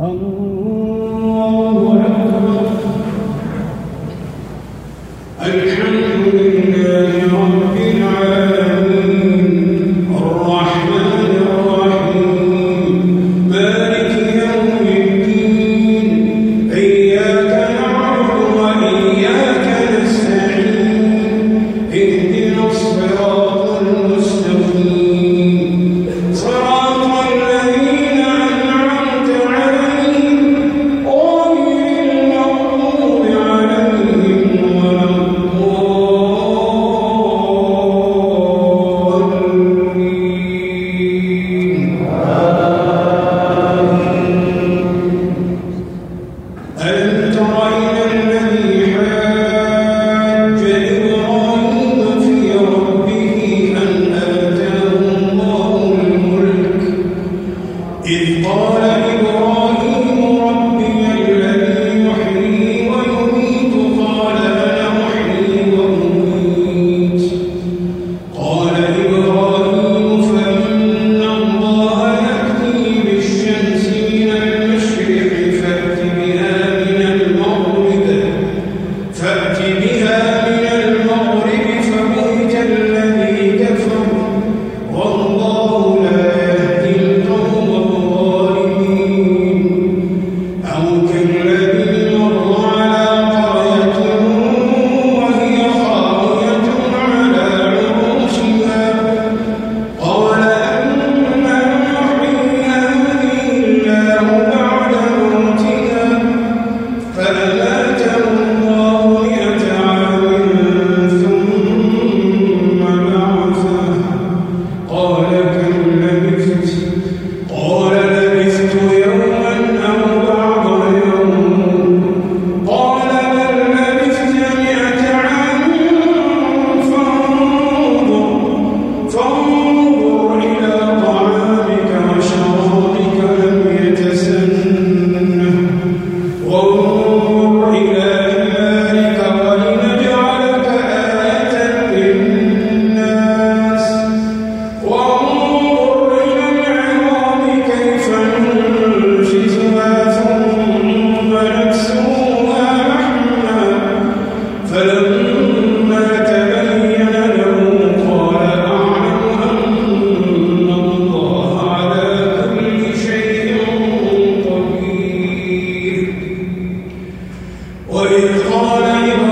Allah. لهم أجر